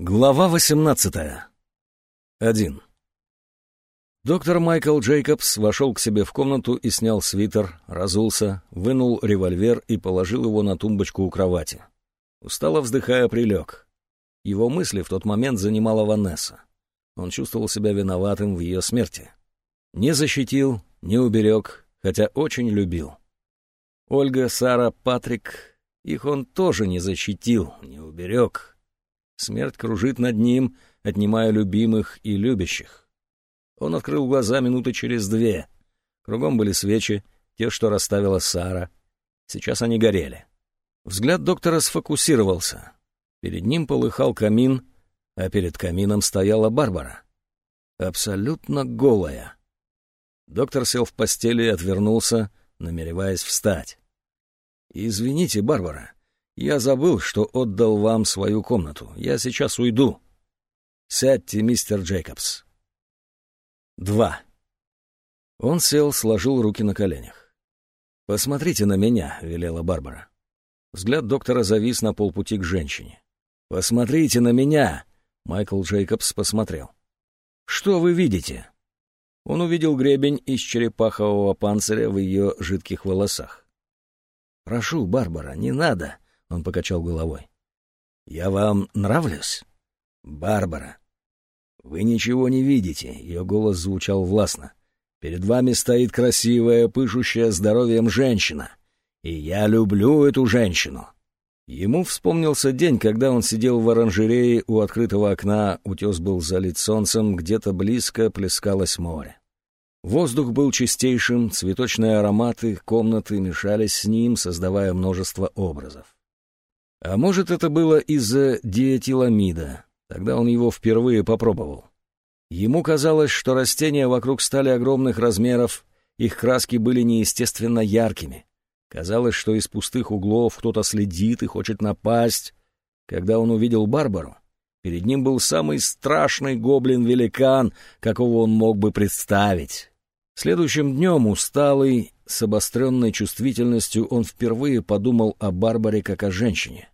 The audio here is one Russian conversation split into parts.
Глава 18. 1. Доктор Майкл Джейкобс вошел к себе в комнату и снял свитер, разулся, вынул револьвер и положил его на тумбочку у кровати. Устало вздыхая, прилег. Его мысли в тот момент занимала Ванесса. Он чувствовал себя виноватым в ее смерти. Не защитил, не уберег, хотя очень любил. Ольга, Сара, Патрик, их он тоже не защитил, не уберег, Смерть кружит над ним, отнимая любимых и любящих. Он открыл глаза минуты через две. Кругом были свечи, те, что расставила Сара. Сейчас они горели. Взгляд доктора сфокусировался. Перед ним полыхал камин, а перед камином стояла Барбара. Абсолютно голая. Доктор сел в постели и отвернулся, намереваясь встать. «Извините, Барбара, я забыл, что отдал вам свою комнату. Я сейчас уйду. Сядьте, мистер Джейкобс. Два. Он сел, сложил руки на коленях. «Посмотрите на меня», — велела Барбара. Взгляд доктора завис на полпути к женщине. «Посмотрите на меня!» — Майкл Джейкобс посмотрел. «Что вы видите?» Он увидел гребень из черепахового панциря в ее жидких волосах. «Прошу, Барбара, не надо!» Он покачал головой. «Я вам нравлюсь?» «Барбара». «Вы ничего не видите», — ее голос звучал властно. «Перед вами стоит красивая, пышущая здоровьем женщина. И я люблю эту женщину». Ему вспомнился день, когда он сидел в оранжерее у открытого окна, утес был залит солнцем, где-то близко плескалось море. Воздух был чистейшим, цветочные ароматы комнаты мешались с ним, создавая множество образов. А может, это было из-за диэтиламида. Тогда он его впервые попробовал. Ему казалось, что растения вокруг стали огромных размеров, их краски были неестественно яркими. Казалось, что из пустых углов кто-то следит и хочет напасть. Когда он увидел Барбару, перед ним был самый страшный гоблин-великан, какого он мог бы представить. Следующим днем, усталый, с обостренной чувствительностью, он впервые подумал о Барбаре как о женщине.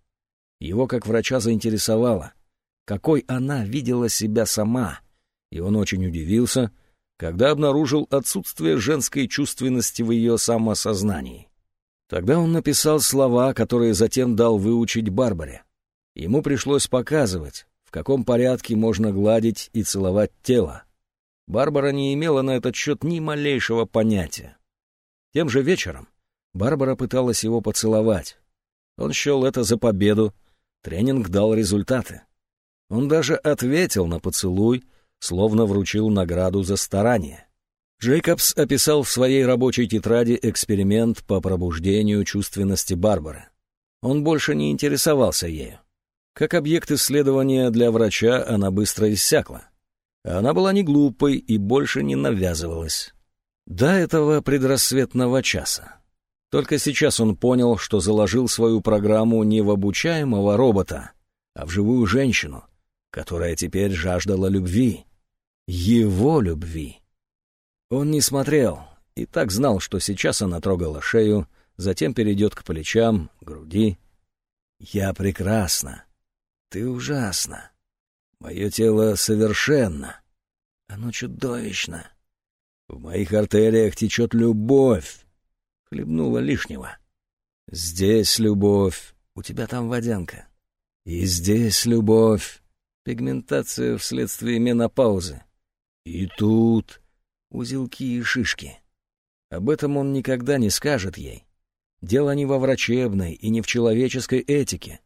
Его как врача заинтересовало, какой она видела себя сама, и он очень удивился, когда обнаружил отсутствие женской чувственности в ее самосознании. Тогда он написал слова, которые затем дал выучить Барбаре. Ему пришлось показывать, в каком порядке можно гладить и целовать тело. Барбара не имела на этот счет ни малейшего понятия. Тем же вечером Барбара пыталась его поцеловать. Он счел это за победу, Тренинг дал результаты. Он даже ответил на поцелуй, словно вручил награду за старание. Джейкобс описал в своей рабочей тетради эксперимент по пробуждению чувственности Барбары. Он больше не интересовался ею. Как объект исследования для врача она быстро иссякла. Она была не глупой и больше не навязывалась. До этого предрассветного часа. Только сейчас он понял, что заложил свою программу не в обучаемого робота, а в живую женщину, которая теперь жаждала любви. Его любви. Он не смотрел и так знал, что сейчас она трогала шею, затем перейдет к плечам, груди. «Я прекрасна. Ты ужасна. Мое тело совершенно. Оно чудовищно. В моих артериях течет любовь хлебнула лишнего. Здесь любовь, у тебя там водянка. И здесь любовь, пигментация вследствие менопаузы. И тут узелки и шишки. Об этом он никогда не скажет ей. Дело не во врачебной и не в человеческой этике,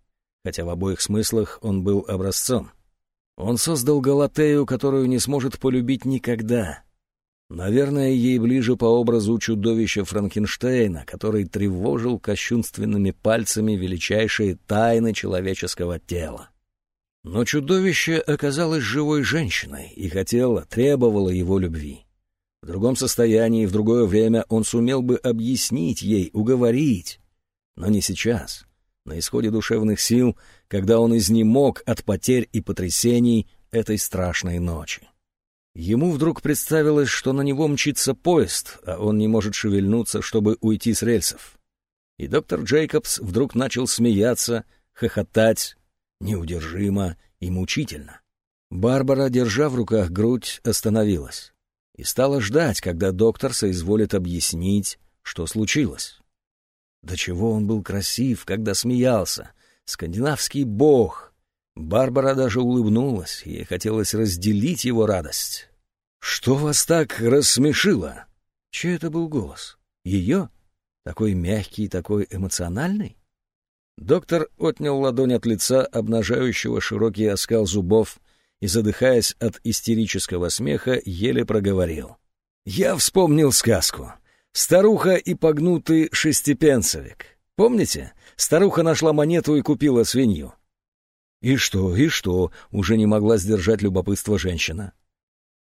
хотя в обоих смыслах он был образцом. Он создал Галатею, которую не сможет полюбить никогда, Наверное, ей ближе по образу чудовища Франкенштейна, который тревожил кощунственными пальцами величайшие тайны человеческого тела. Но чудовище оказалось живой женщиной и хотело, требовало его любви. В другом состоянии, в другое время он сумел бы объяснить ей, уговорить. Но не сейчас, на исходе душевных сил, когда он изнемог от потерь и потрясений этой страшной ночи. Ему вдруг представилось, что на него мчится поезд, а он не может шевельнуться, чтобы уйти с рельсов. И доктор Джейкобс вдруг начал смеяться, хохотать, неудержимо и мучительно. Барбара, держа в руках грудь, остановилась и стала ждать, когда доктор соизволит объяснить, что случилось. До чего он был красив, когда смеялся. Скандинавский бог. Барбара даже улыбнулась, ей хотелось разделить его радость. «Что вас так рассмешило?» Чей это был голос? Ее? Такой мягкий, такой эмоциональный? Доктор отнял ладонь от лица, обнажающего широкий оскал зубов, и, задыхаясь от истерического смеха, еле проговорил. «Я вспомнил сказку. Старуха и погнутый шестипенцевик. Помните? Старуха нашла монету и купила свинью». «И что, и что?» — уже не могла сдержать любопытство женщина.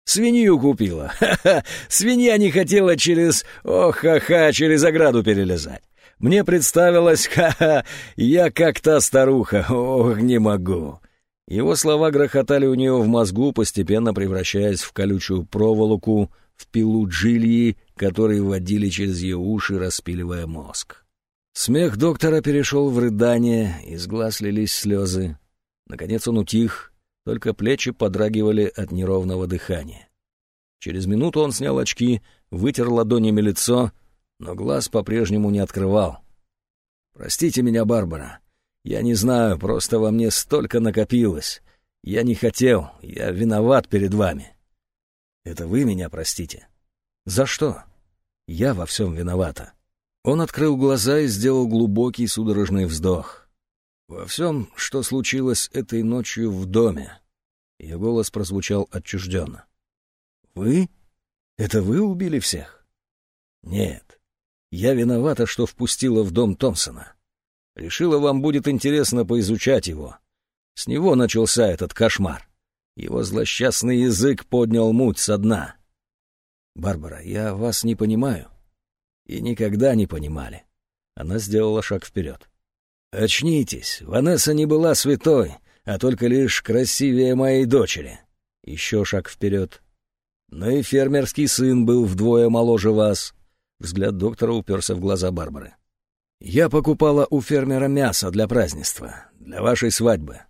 Свинью купила. Ха-ха, свинья не хотела через... Ох, ха-ха, через ограду перелезать. Мне представилось, ха-ха, я как та старуха, ох, не могу. Его слова грохотали у нее в мозгу, постепенно превращаясь в колючую проволоку, в пилу джильи, которые водили через ее уши, распиливая мозг. Смех доктора перешел в рыдание, из глаз лились слезы. Наконец он утих, только плечи подрагивали от неровного дыхания. Через минуту он снял очки, вытер ладонями лицо, но глаз по-прежнему не открывал. «Простите меня, Барбара. Я не знаю, просто во мне столько накопилось. Я не хотел, я виноват перед вами». «Это вы меня простите?» «За что?» «Я во всем виновата». Он открыл глаза и сделал глубокий судорожный вздох. Во всем, что случилось этой ночью в доме. Ее голос прозвучал отчужденно. «Вы? Это вы убили всех?» «Нет. Я виновата, что впустила в дом Томпсона. Решила, вам будет интересно поизучать его. С него начался этот кошмар. Его злосчастный язык поднял муть со дна. Барбара, я вас не понимаю. И никогда не понимали. Она сделала шаг вперед. «Очнитесь, Ванесса не была святой, а только лишь красивее моей дочери». Еще шаг вперед. «Но и фермерский сын был вдвое моложе вас». Взгляд доктора уперся в глаза Барбары. «Я покупала у фермера мясо для празднества, для вашей свадьбы.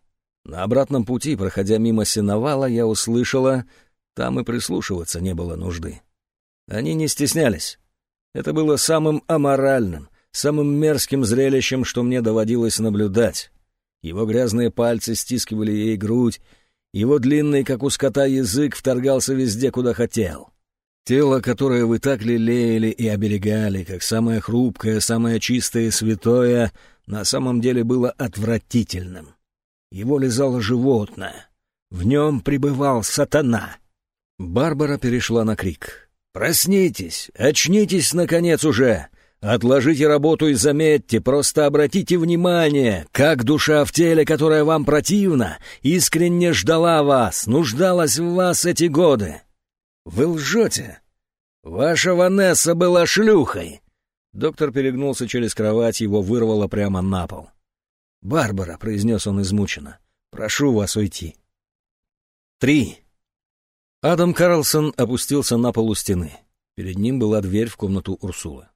На обратном пути, проходя мимо сеновала, я услышала, там и прислушиваться не было нужды. Они не стеснялись. Это было самым аморальным, самым мерзким зрелищем, что мне доводилось наблюдать. Его грязные пальцы стискивали ей грудь, его длинный, как у скота, язык вторгался везде, куда хотел. Тело, которое вы так лелеяли и оберегали, как самое хрупкое, самое чистое и святое, на самом деле было отвратительным. Его лизало животное. В нем пребывал сатана. Барбара перешла на крик. «Проснитесь! Очнитесь, наконец, уже! Отложите работу и заметьте, просто обратите внимание, как душа в теле, которая вам противна, искренне ждала вас, нуждалась в вас эти годы. Вы лжете. Ваша Ванесса была шлюхой. Доктор перегнулся через кровать, его вырвало прямо на пол. «Барбара», — произнес он измученно, — «прошу вас уйти». Три. Адам Карлсон опустился на пол у стены. Перед ним была дверь в комнату Урсулы.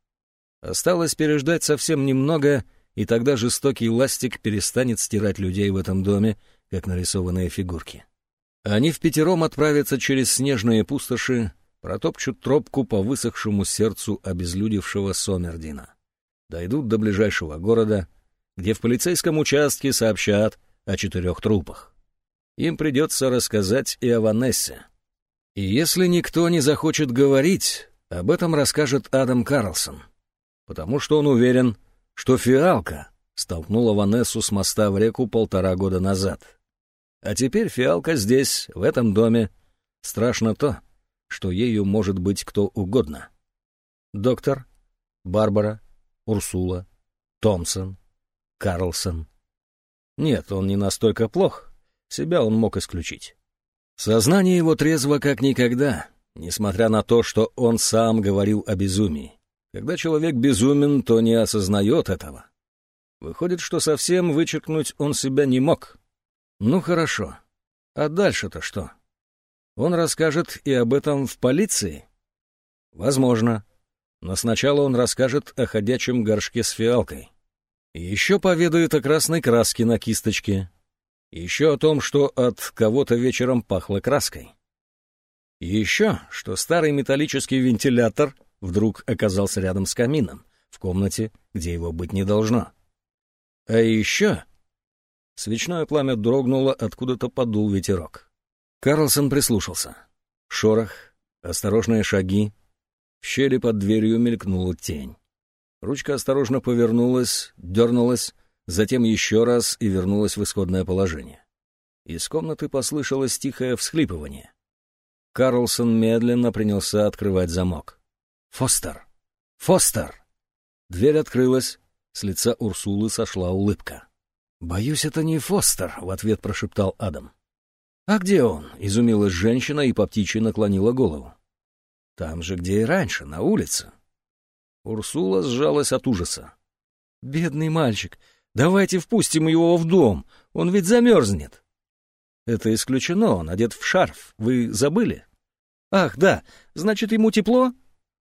Осталось переждать совсем немного, и тогда жестокий ластик перестанет стирать людей в этом доме, как нарисованные фигурки. Они в пятером отправятся через снежные пустоши, протопчут тропку по высохшему сердцу обезлюдевшего Сомердина. Дойдут до ближайшего города, где в полицейском участке сообщат о четырех трупах. Им придется рассказать и о Ванессе. И если никто не захочет говорить, об этом расскажет Адам Карлсон — потому что он уверен, что фиалка столкнула Ванессу с моста в реку полтора года назад. А теперь фиалка здесь, в этом доме. Страшно то, что ею может быть кто угодно. Доктор, Барбара, Урсула, Томпсон, Карлсон. Нет, он не настолько плох, себя он мог исключить. Сознание его трезво как никогда, несмотря на то, что он сам говорил о безумии. Когда человек безумен, то не осознает этого. Выходит, что совсем вычеркнуть он себя не мог. Ну хорошо. А дальше-то что? Он расскажет и об этом в полиции? Возможно. Но сначала он расскажет о ходячем горшке с фиалкой. Еще поведает о красной краске на кисточке. Еще о том, что от кого-то вечером пахло краской. Еще, что старый металлический вентилятор вдруг оказался рядом с камином, в комнате, где его быть не должно. А еще... Свечное пламя дрогнуло, откуда-то подул ветерок. Карлсон прислушался. Шорох, осторожные шаги. В щели под дверью мелькнула тень. Ручка осторожно повернулась, дернулась, затем еще раз и вернулась в исходное положение. Из комнаты послышалось тихое всхлипывание. Карлсон медленно принялся открывать замок. «Фостер! Фостер!» Дверь открылась, с лица Урсулы сошла улыбка. «Боюсь, это не Фостер», — в ответ прошептал Адам. «А где он?» — изумилась женщина и по птичьи наклонила голову. «Там же, где и раньше, на улице». Урсула сжалась от ужаса. «Бедный мальчик, давайте впустим его в дом, он ведь замерзнет». «Это исключено, он одет в шарф, вы забыли?» «Ах, да, значит, ему тепло?»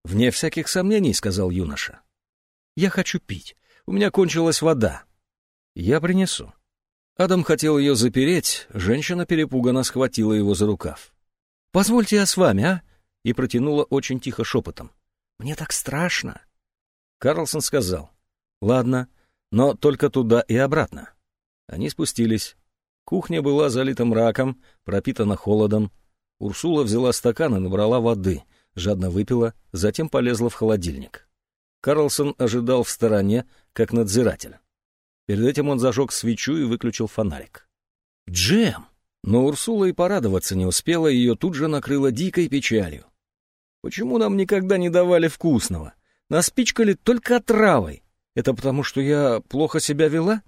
«Вне всяких сомнений», — сказал юноша. «Я хочу пить. У меня кончилась вода». «Я принесу». Адам хотел ее запереть, женщина перепуганно схватила его за рукав. «Позвольте я с вами, а?» и протянула очень тихо шепотом. «Мне так страшно». Карлсон сказал. «Ладно, но только туда и обратно». Они спустились. Кухня была залита мраком, пропитана холодом. Урсула взяла стакан и набрала воды, жадно выпила, затем полезла в холодильник. Карлсон ожидал в стороне, как надзиратель. Перед этим он зажег свечу и выключил фонарик. «Джем!» Но Урсула и порадоваться не успела, ее тут же накрыло дикой печалью. «Почему нам никогда не давали вкусного? Нас пичкали только отравой. Это потому, что я плохо себя вела?»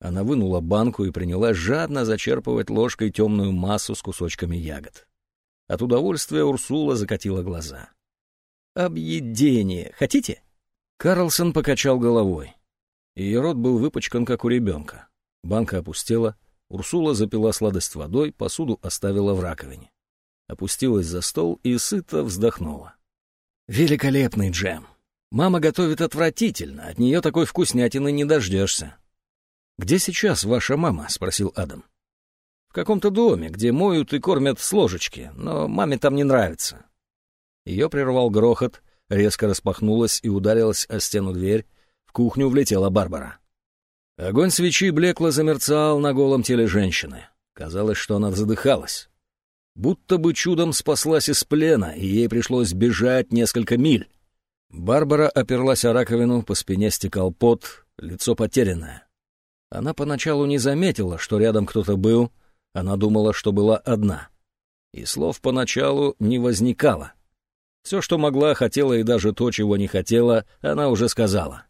Она вынула банку и принялась жадно зачерпывать ложкой темную массу с кусочками ягод. От удовольствия Урсула закатила глаза. «Объедение! Хотите?» Карлсон покачал головой. Ее рот был выпачкан, как у ребенка. Банка опустела, Урсула запила сладость водой, посуду оставила в раковине. Опустилась за стол и сыто вздохнула. «Великолепный джем! Мама готовит отвратительно, от нее такой вкуснятины не дождешься». «Где сейчас ваша мама?» — спросил Адам. «В каком-то доме, где моют и кормят с ложечки, но маме там не нравится». Ее прервал грохот, резко распахнулась и ударилась о стену дверь. В кухню влетела Барбара. Огонь свечи блекло замерцал на голом теле женщины. Казалось, что она задыхалась. Будто бы чудом спаслась из плена, и ей пришлось бежать несколько миль. Барбара оперлась о раковину, по спине стекал пот, лицо потерянное. Она поначалу не заметила, что рядом кто-то был, она думала, что была одна. И слов поначалу не возникало. Все, что могла, хотела и даже то, чего не хотела, она уже сказала.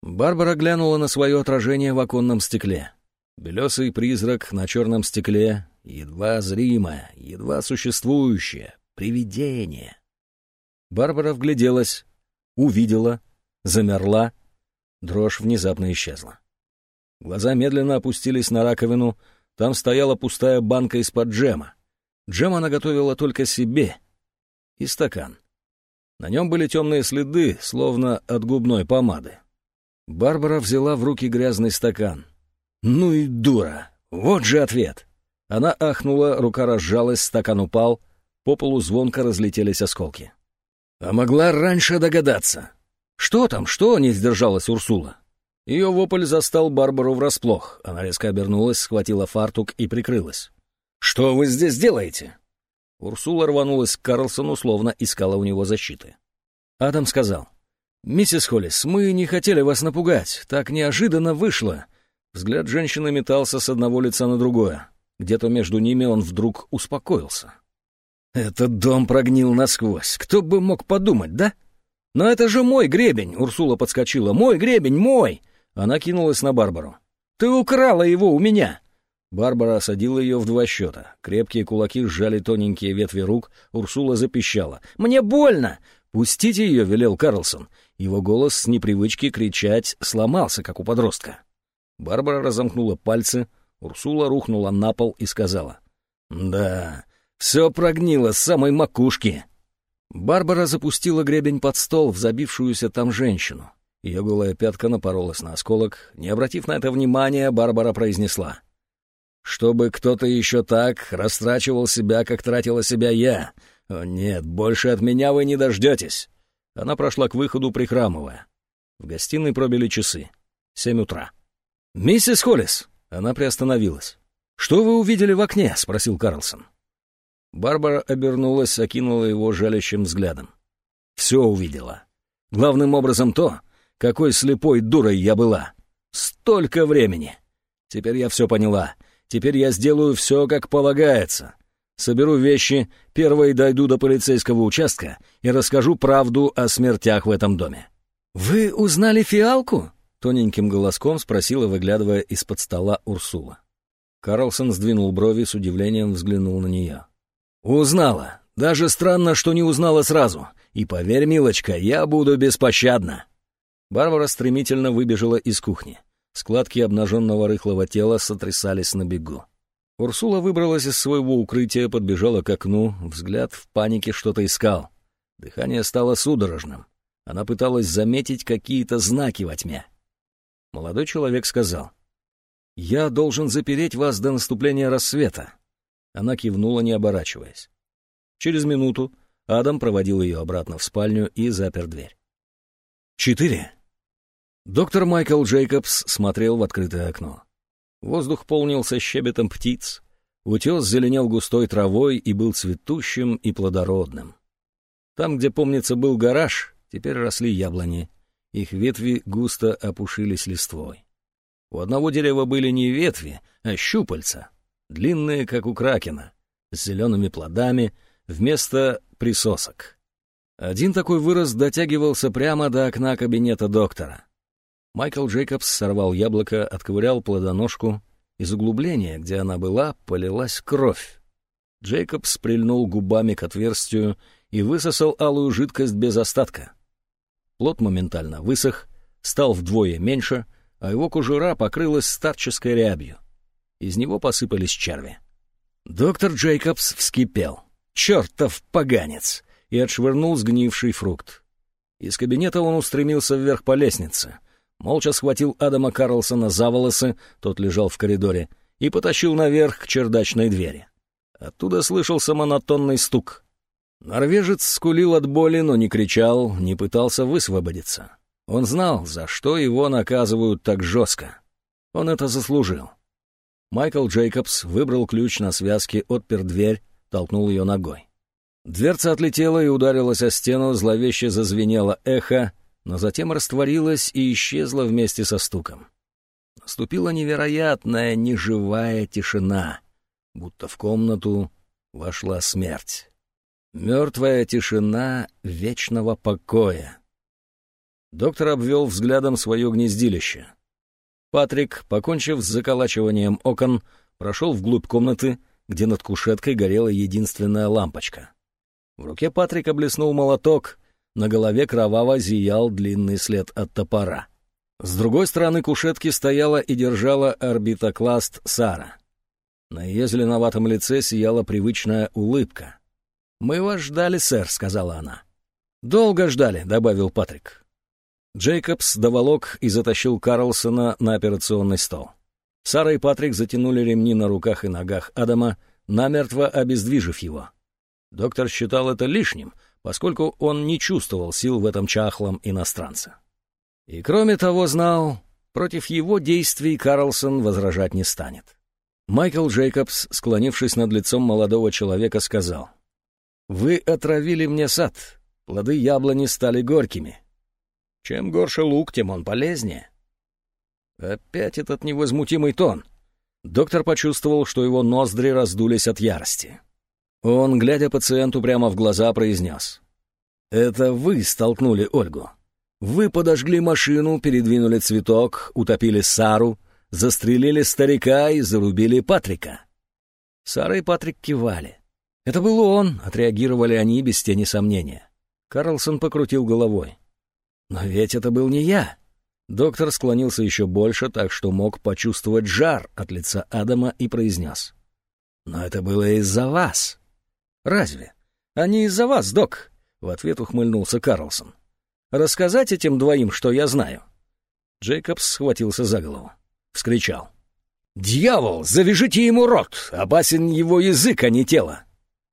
Барбара глянула на свое отражение в оконном стекле. Белесый призрак на черном стекле, едва зримое, едва существующее, привидение. Барбара вгляделась, увидела, замерла, дрожь внезапно исчезла. Глаза медленно опустились на раковину, там стояла пустая банка из-под джема. Джем она готовила только себе. И стакан. На нем были темные следы, словно от губной помады. Барбара взяла в руки грязный стакан. «Ну и дура! Вот же ответ!» Она ахнула, рука разжалась, стакан упал, по полу звонко разлетелись осколки. «А могла раньше догадаться!» «Что там, что?» — не сдержалась Урсула. Ее вопль застал Барбару врасплох. Она резко обернулась, схватила фартук и прикрылась. «Что вы здесь делаете?» Урсула рванулась к Карлсону, словно искала у него защиты. Адам сказал, «Миссис Холлис, мы не хотели вас напугать. Так неожиданно вышло». Взгляд женщины метался с одного лица на другое. Где-то между ними он вдруг успокоился. «Этот дом прогнил насквозь. Кто бы мог подумать, да?» «Но это же мой гребень!» — Урсула подскочила. «Мой гребень, мой!» Она кинулась на Барбару. «Ты украла его у меня!» Барбара осадила ее в два счета. Крепкие кулаки сжали тоненькие ветви рук. Урсула запищала. «Мне больно!» «Пустите ее!» — велел Карлсон. Его голос с непривычки кричать сломался, как у подростка. Барбара разомкнула пальцы. Урсула рухнула на пол и сказала. «Да, все прогнило с самой макушки!» Барбара запустила гребень под стол в забившуюся там женщину. Ее голая пятка напоролась на осколок. Не обратив на это внимания, Барбара произнесла. Чтобы кто-то еще так растрачивал себя, как тратила себя я. О нет, больше от меня вы не дождетесь. Она прошла к выходу, прихрамывая. В гостиной пробили часы. Семь утра. «Миссис Холлис!» Она приостановилась. «Что вы увидели в окне?» — спросил Карлсон. Барбара обернулась, окинула его жалящим взглядом. «Все увидела. Главным образом то, какой слепой дурой я была. Столько времени! Теперь я все поняла. Теперь я сделаю все, как полагается. Соберу вещи, первой дойду до полицейского участка и расскажу правду о смертях в этом доме». «Вы узнали фиалку?» — тоненьким голоском спросила, выглядывая из-под стола Урсула. Карлсон сдвинул брови, с удивлением взглянул на нее. «Узнала. Даже странно, что не узнала сразу. И поверь, милочка, я буду беспощадна». Барбара стремительно выбежала из кухни. Складки обнаженного рыхлого тела сотрясались на бегу. Урсула выбралась из своего укрытия, подбежала к окну, взгляд в панике что-то искал. Дыхание стало судорожным. Она пыталась заметить какие-то знаки во тьме. Молодой человек сказал, «Я должен запереть вас до наступления рассвета». Она кивнула, не оборачиваясь. Через минуту Адам проводил ее обратно в спальню и запер дверь. Четыре. Доктор Майкл Джейкобс смотрел в открытое окно. Воздух полнился щебетом птиц, утес зеленел густой травой и был цветущим и плодородным. Там, где, помнится, был гараж, теперь росли яблони. Их ветви густо опушились листвой. У одного дерева были не ветви, а щупальца, длинные, как у кракена, с зелеными плодами, вместо присосок. Один такой вырос дотягивался прямо до окна кабинета доктора. Майкл Джейкобс сорвал яблоко, отковырял плодоножку. Из углубления, где она была, полилась кровь. Джейкобс прильнул губами к отверстию и высосал алую жидкость без остатка. Плод моментально высох, стал вдвое меньше, а его кожура покрылась старческой рябью. Из него посыпались черви. Доктор Джейкобс вскипел. «Чертов поганец!» и отшвырнул сгнивший фрукт. Из кабинета он устремился вверх по лестнице. Молча схватил Адама Карлсона за волосы, тот лежал в коридоре, и потащил наверх к чердачной двери. Оттуда слышался монотонный стук. Норвежец скулил от боли, но не кричал, не пытался высвободиться. Он знал, за что его наказывают так жестко. Он это заслужил. Майкл Джейкобс выбрал ключ на связке, отпер дверь, толкнул ее ногой. Дверца отлетела и ударилась о стену, зловеще зазвенело эхо, но затем растворилась и исчезла вместе со стуком. Наступила невероятная неживая тишина, будто в комнату вошла смерть. Мертвая тишина вечного покоя. Доктор обвел взглядом свое гнездилище. Патрик, покончив с заколачиванием окон, прошел вглубь комнаты, где над кушеткой горела единственная лампочка. В руке Патрика блеснул молоток, на голове кроваво зиял длинный след от топора. С другой стороны кушетки стояла и держала орбитокласт Сара. На ее зеленоватом лице сияла привычная улыбка. «Мы вас ждали, сэр», — сказала она. «Долго ждали», — добавил Патрик. Джейкобс доволок и затащил Карлсона на операционный стол. Сара и Патрик затянули ремни на руках и ногах Адама, намертво обездвижив его. Доктор считал это лишним, поскольку он не чувствовал сил в этом чахлом иностранце. И кроме того знал, против его действий Карлсон возражать не станет. Майкл Джейкобс, склонившись над лицом молодого человека, сказал, «Вы отравили мне сад, плоды яблони стали горькими. Чем горше лук, тем он полезнее». Опять этот невозмутимый тон. Доктор почувствовал, что его ноздри раздулись от ярости. Он, глядя пациенту прямо в глаза, произнес. «Это вы столкнули Ольгу. Вы подожгли машину, передвинули цветок, утопили Сару, застрелили старика и зарубили Патрика». Сара и Патрик кивали. «Это был он», — отреагировали они без тени сомнения. Карлсон покрутил головой. «Но ведь это был не я». Доктор склонился еще больше, так что мог почувствовать жар от лица Адама и произнес. «Но это было из-за вас». «Разве? Не из-за вас, док?» — в ответ ухмыльнулся Карлсон. «Рассказать этим двоим, что я знаю?» Джейкобс схватился за голову. Вскричал. «Дьявол, завяжите ему рот! Опасен его язык, а не тело!»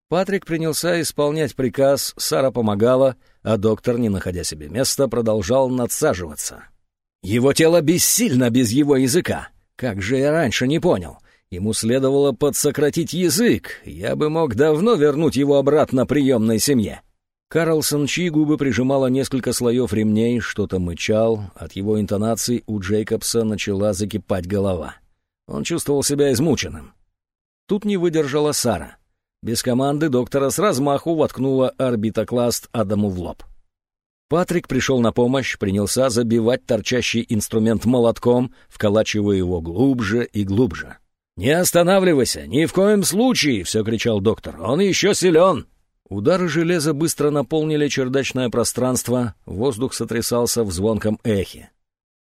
Патрик принялся исполнять приказ, Сара помогала, а доктор, не находя себе места, продолжал надсаживаться. «Его тело бессильно без его языка. Как же я раньше не понял. Ему следовало подсократить язык. Я бы мог давно вернуть его обратно приемной семье». Карлсон, чьи губы прижимало несколько слоев ремней, что-то мычал. От его интонаций у Джейкобса начала закипать голова. Он чувствовал себя измученным. Тут не выдержала Сара. Без команды доктора с размаху воткнула орбитокласт Адаму в лоб. Патрик пришел на помощь, принялся забивать торчащий инструмент молотком, вколачивая его глубже и глубже. «Не останавливайся, ни в коем случае!» — все кричал доктор. «Он еще силен!» Удары железа быстро наполнили чердачное пространство, воздух сотрясался в звонком эхе.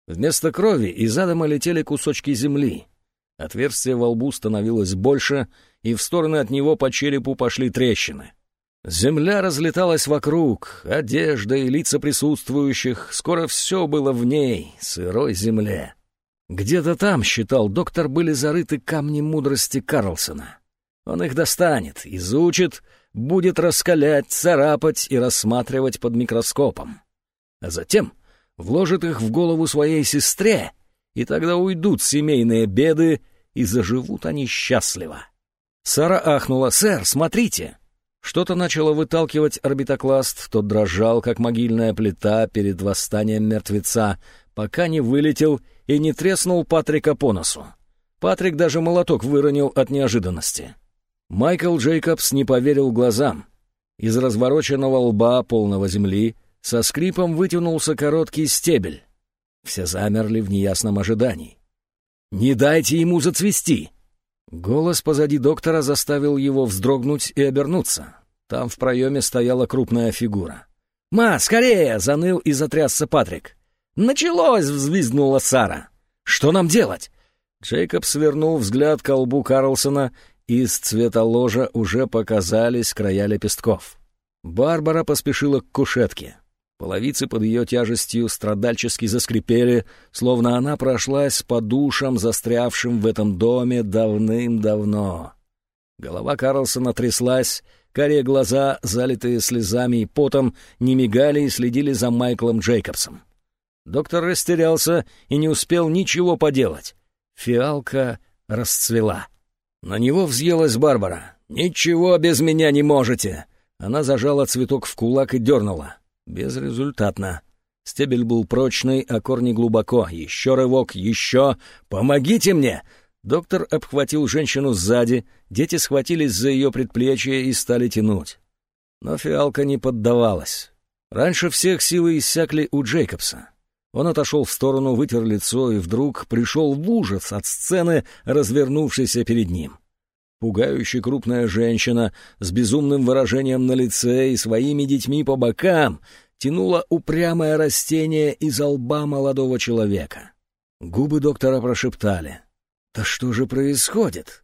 Вместо крови из Адама летели кусочки земли. Отверстие во лбу становилось больше, и в стороны от него по черепу пошли трещины. Земля разлеталась вокруг, одежда и лица присутствующих, скоро все было в ней, сырой земле. Где-то там, считал доктор, были зарыты камни мудрости Карлсона. Он их достанет, изучит, будет раскалять, царапать и рассматривать под микроскопом. А затем вложит их в голову своей сестре, и тогда уйдут семейные беды, и заживут они счастливо. Сара ахнула. «Сэр, смотрите!» Что-то начало выталкивать орбитокласт, тот дрожал, как могильная плита перед восстанием мертвеца, пока не вылетел и не треснул Патрика по носу. Патрик даже молоток выронил от неожиданности. Майкл Джейкобс не поверил глазам. Из развороченного лба, полного земли, со скрипом вытянулся короткий стебель. Все замерли в неясном ожидании. «Не дайте ему зацвести!» Голос позади доктора заставил его вздрогнуть и обернуться. Там в проеме стояла крупная фигура. «Ма, скорее!» — заныл и затрясся Патрик. «Началось!» — взвизгнула Сара. «Что нам делать?» Джейкоб свернул взгляд к колбу Карлсона, из цвета ложа уже показались края лепестков. Барбара поспешила к кушетке. Половицы под ее тяжестью страдальчески заскрипели, словно она прошлась по душам, застрявшим в этом доме давным-давно. Голова Карлсона тряслась, карие глаза, залитые слезами и потом, не мигали и следили за Майклом Джейкобсом. Доктор растерялся и не успел ничего поделать. Фиалка расцвела. На него взъелась Барбара. «Ничего без меня не можете!» Она зажала цветок в кулак и дернула. Безрезультатно. Стебель был прочный, а корни глубоко. Еще рывок, еще. «Помогите мне!» Доктор обхватил женщину сзади, дети схватились за ее предплечье и стали тянуть. Но фиалка не поддавалась. Раньше всех силы иссякли у Джейкобса. Он отошел в сторону, вытер лицо и вдруг пришел в ужас от сцены, развернувшейся перед ним. Пугающе крупная женщина с безумным выражением на лице и своими детьми по бокам тянула упрямое растение из лба молодого человека. Губы доктора прошептали. «Да что же происходит?»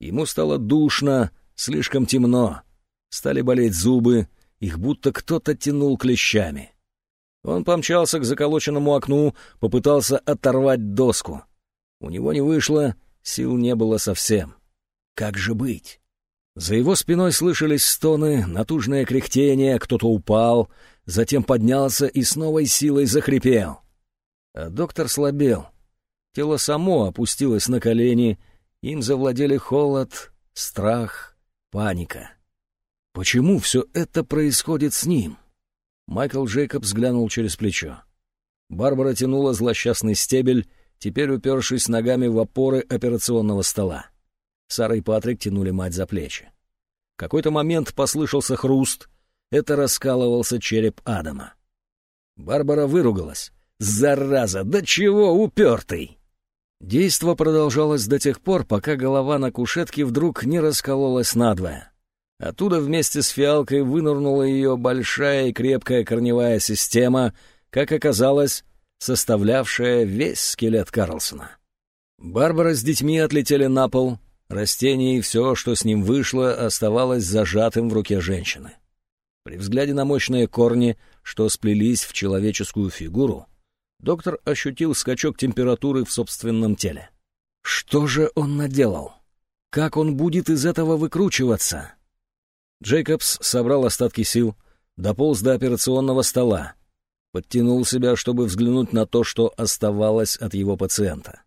Ему стало душно, слишком темно. Стали болеть зубы, их будто кто-то тянул клещами. Он помчался к заколоченному окну, попытался оторвать доску. У него не вышло, сил не было совсем. Как же быть? За его спиной слышались стоны, натужное кряхтение, кто-то упал, затем поднялся и с новой силой захрипел. А доктор слабел. Тело само опустилось на колени, им завладели холод, страх, паника. Почему все это происходит с ним? Майкл Джейкоб взглянул через плечо. Барбара тянула злосчастный стебель, теперь упершись ногами в опоры операционного стола. Сара и Патрик тянули мать за плечи. В какой-то момент послышался хруст. Это раскалывался череп Адама. Барбара выругалась. «Зараза! Да чего упертый!» Действо продолжалось до тех пор, пока голова на кушетке вдруг не раскололась надвое. Оттуда вместе с фиалкой вынырнула ее большая и крепкая корневая система, как оказалось, составлявшая весь скелет Карлсона. Барбара с детьми отлетели на пол, Растение и все, что с ним вышло, оставалось зажатым в руке женщины. При взгляде на мощные корни, что сплелись в человеческую фигуру, доктор ощутил скачок температуры в собственном теле. Что же он наделал? Как он будет из этого выкручиваться? Джейкобс собрал остатки сил, дополз до операционного стола, подтянул себя, чтобы взглянуть на то, что оставалось от его пациента.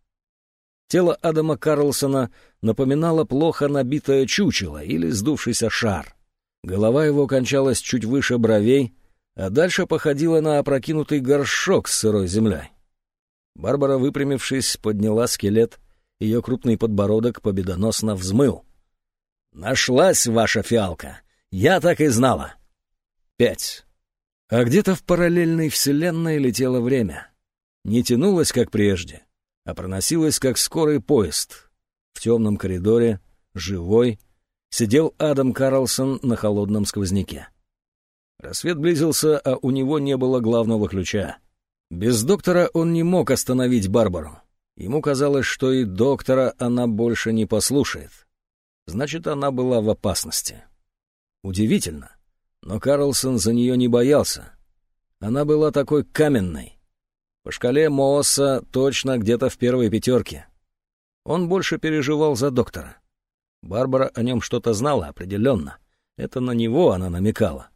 Тело Адама Карлсона напоминало плохо набитое чучело или сдувшийся шар. Голова его кончалась чуть выше бровей, а дальше походила на опрокинутый горшок с сырой землей. Барбара, выпрямившись, подняла скелет, ее крупный подбородок победоносно взмыл. «Нашлась ваша фиалка! Я так и знала!» Пять. А где-то в параллельной вселенной летело время. Не тянулось, как прежде, а проносилась, как скорый поезд. В темном коридоре, живой, сидел Адам Карлсон на холодном сквозняке. Рассвет близился, а у него не было главного ключа. Без доктора он не мог остановить Барбару. Ему казалось, что и доктора она больше не послушает. Значит, она была в опасности. Удивительно, но Карлсон за нее не боялся. Она была такой каменной, по шкале Моосса точно где-то в первой пятерке. Он больше переживал за доктора. Барбара о нем что-то знала определенно. Это на него она намекала.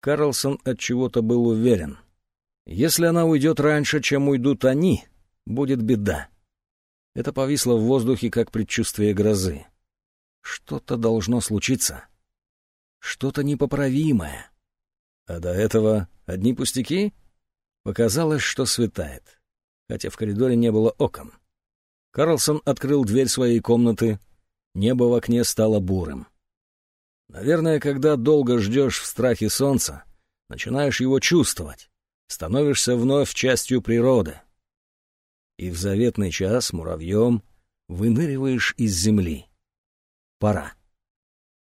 Карлсон от чего-то был уверен. Если она уйдет раньше, чем уйдут они, будет беда. Это повисло в воздухе, как предчувствие грозы. Что-то должно случиться. Что-то непоправимое. А до этого одни пустяки — Показалось, что светает, хотя в коридоре не было окон. Карлсон открыл дверь своей комнаты. Небо в окне стало бурым. Наверное, когда долго ждешь в страхе солнца, начинаешь его чувствовать, становишься вновь частью природы. И в заветный час муравьем выныриваешь из земли. Пора.